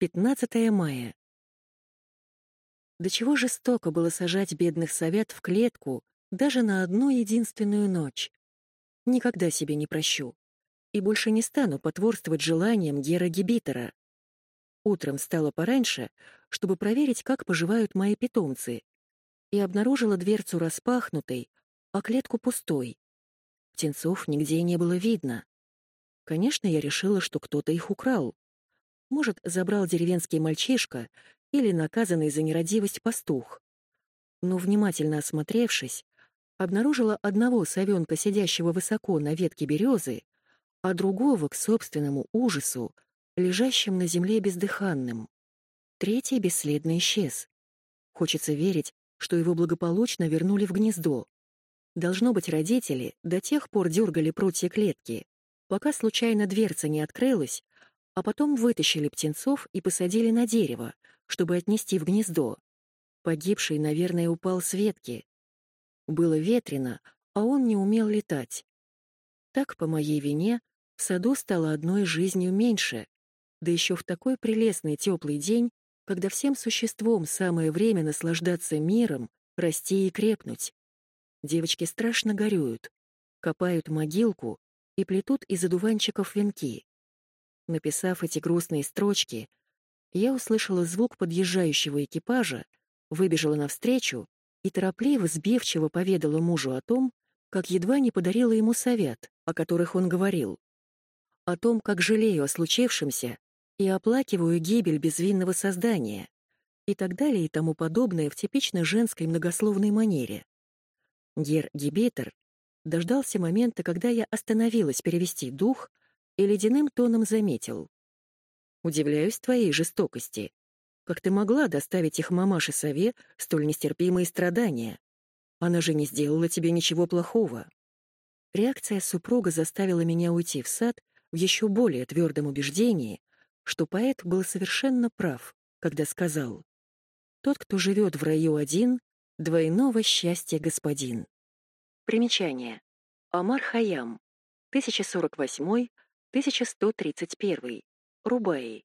15 мая. До чего жестоко было сажать бедных совет в клетку даже на одну единственную ночь. Никогда себе не прощу. И больше не стану потворствовать желаниям Гера Гибитера. Утром встала пораньше, чтобы проверить, как поживают мои питомцы, и обнаружила дверцу распахнутой, а клетку пустой. Птенцов нигде не было видно. Конечно, я решила, что кто-то их украл. Может, забрал деревенский мальчишка или наказанный за нерадивость пастух. Но, внимательно осмотревшись, обнаружила одного совенка, сидящего высоко на ветке березы, а другого, к собственному ужасу, лежащим на земле бездыханным. Третий бесследно исчез. Хочется верить, что его благополучно вернули в гнездо. Должно быть, родители до тех пор дергали прутья клетки, пока случайно дверца не открылась, а потом вытащили птенцов и посадили на дерево, чтобы отнести в гнездо. Погибший, наверное, упал с ветки. Было ветрено, а он не умел летать. Так, по моей вине, в саду стало одной жизнью меньше, да еще в такой прелестный теплый день, когда всем существом самое время наслаждаться миром, расти и крепнуть. Девочки страшно горюют, копают могилку и плетут из одуванчиков венки. Написав эти грустные строчки, я услышала звук подъезжающего экипажа, выбежала навстречу и торопливо, сбивчиво поведала мужу о том, как едва не подарила ему совет, о которых он говорил. О том, как жалею о случившемся и оплакиваю гибель безвинного создания, и так далее и тому подобное в типично женской многословной манере. Гер Гибетер дождался момента, когда я остановилась перевести дух и ледяным тоном заметил. «Удивляюсь твоей жестокости. Как ты могла доставить их мамаше Сове столь нестерпимые страдания? Она же не сделала тебе ничего плохого». Реакция супруга заставила меня уйти в сад в еще более твердом убеждении, что поэт был совершенно прав, когда сказал «Тот, кто живет в раю один, двойного счастья господин». Примечание. Амар Хаям, 1048 1131. Рубаи.